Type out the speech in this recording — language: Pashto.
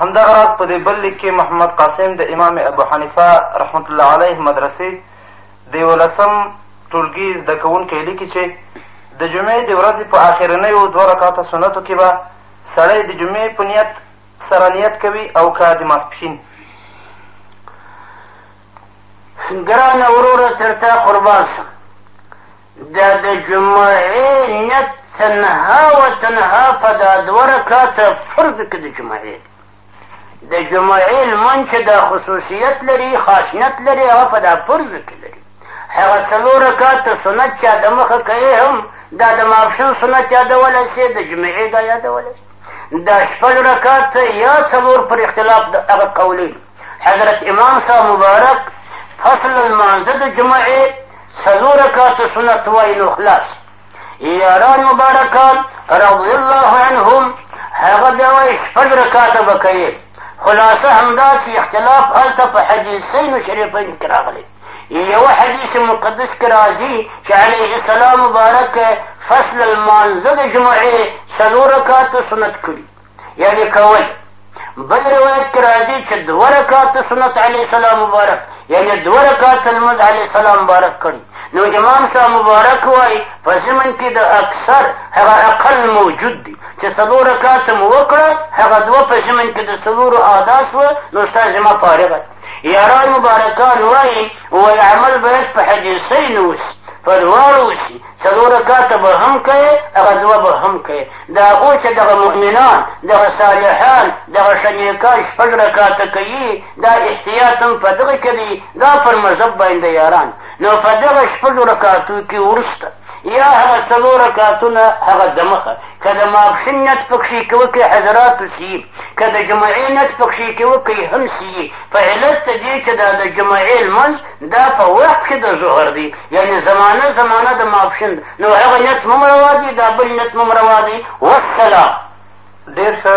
همدغه راز په دې بل لیک کې محمد قاسم د امام ابو حنیفه رحمت الله علیه مدرسې د یولسم ټولګي زده کوونکی لیکي چې د جمعې د ورځې په آخرنیو دوه رکاته سنتو کې به سړی د جمعې په نیت سره نیت کوي او که د ماسپښین ګرانه وروره تر تا قربان شم دا د جمعې نیت تنها و تنها په دا دوه رکاته فرض کې د جمعې د جمعې لمونځ چې دا خصوصیت لري خاصیت لري هغه په دا فرض کې لري هغه څلور رکاته سنت چې د مخه کوي هم دا د ماپښین سنت یادولی شي د جمعې دا یادولی شي دا شپږ رکاته یا څلور پر اختلاف د هغه قولین حضرت امام صاحب مبارک فصل المانزه د جمعې څلور رکعات سنت وای نو خلاص یاران مبارکان رضی الله عنهم هغه بیا وای شپږ رکعات به کوي خلاصه همدا چې اختلاف هلته په حدیثینو شریفین کې راغلی یو حدیث مقدس کې راځي چې علیه السلام مبارک فصل المانزه د جمعې څلور رکعات سنت کړي یعنی کول بل روایت کې راځي چې دوه رکعاته سنت علیه السلام مبارک یعنی دوه رکعاته لمونځ علیه السلام مبارک کړي نو امام صاحب مبارک وایي په زمن کې د اکثر هغه اقل موجود دي چې څلور رکعاته مو وکړه هغه دوه په زمن کې د څلورو ادا سوه نو ستا زما فارغه یاران مبارکان وایي وایي عمل باید په حدیثین وسي په دواړو وسي څلور رکعته به هم کوې هغه دوه به هم کوې د هغو چې دغه مؤمنان دغه صالحان دغه ښه نیکان شپږ رکعته کوي دا احتیاط هم په دغه کې دی دا پر مذهب باندې یاران نو په دغه شپږو رکعتو کې وروسته یا هغه څلور رکعتونه هغه دمخه که د ماپښین نیت پکښې کې وکړي حضراتو سي که د جمعې نیت پکښې کې وکړي هم سي په علت د دې چې دا د جمعې لمونځ دا په وخت کې د ظهر دی یعنی زمانه زمانه د ماپښین نو هغه نیت هم روا دی دا بل نیت هم روا دی والسلام ډېر ښه